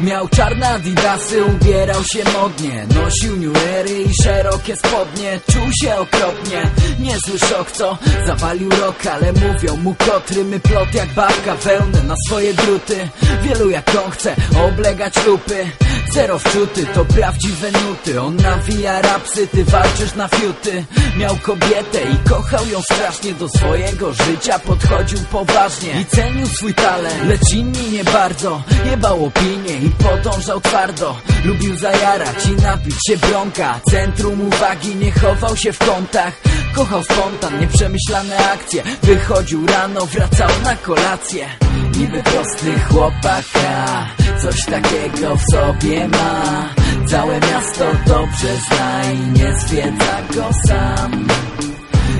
Miał czarne adidasy, ubierał się modnie. Nosił newery i szerokie spodnie. Czuł się okropnie, niezły szok co Zawalił rok, ale mówią mu kotry My plot jak babka, wełnę na swoje druty. Wielu jak on chce oblegać lupy Zero wczuty, to prawdziwe nuty. On nawija rapsy, ty walczysz na fiuty. Miał kobietę i kochał ją strasznie. Do swojego życia podchodził poważnie I cenił swój talent, lecz inni nie bardzo Jebał opinię i podążał twardo Lubił zajarać i napić się bronka Centrum uwagi nie chował się w kątach. Kochał spontan, nieprzemyślane akcje. Wychodził rano, wracał na kolację. Niby prosty chłopaka Coś takiego w sobie ma. Całe miasto dobrze zna i nie zwiedza go sam.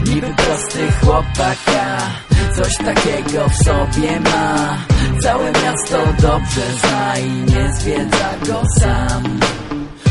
Niby prosty chłopaka Coś takiego w sobie ma Całe miasto dobrze zna i nie zwiedza go sam.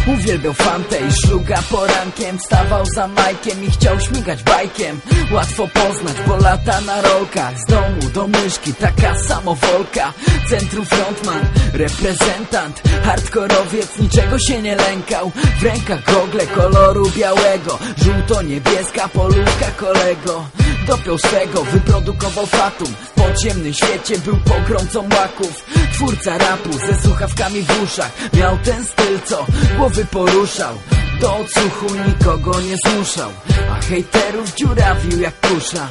Uwielbiał fantę i szluga porankiem. Wstawał za majkiem i chciał śmigać bajkiem. Łatwo poznać, bo lata na rolkach. Z domu do myszki, taka samowolka. Centrum frontman, reprezentant. Hardkorowiec, niczego się nie lękał. W rękach gogle koloru białego. Żółto-niebieska polówka kolego Dopiął swego, wyprodukował fatum. W podziemnym świecie był pogromcą łaków. Twórca rapu ze słuchawkami w uszach. Miał ten styl, co głowy poruszał. Do odsłuchu nikogo nie zmuszał. A hejterów dziurawił jak kusza.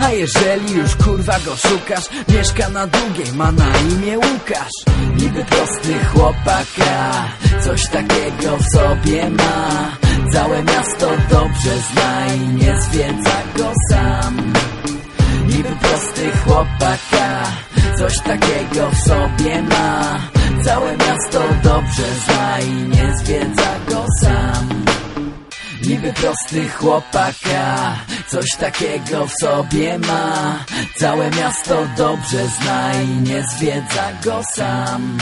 A jeżeli już kurwa go szukasz Mieszka na długiej, ma na imię Łukasz. Niby prosty chłopaka Coś takiego w sobie ma Całe miasto dobrze zna i nie zwiedza go sam. Niby prosty chłopaka Coś takiego w sobie ma. Całe miasto dobrze zna i nie zwiedza go sam. Niby prosty chłopaka Coś takiego w sobie ma. Całe miasto dobrze zna i nie zwiedza go sam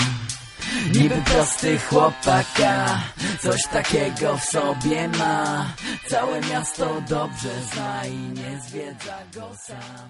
Niby prosty chłopaka Coś takiego w sobie ma. Całe miasto dobrze zna i nie zwiedza go sam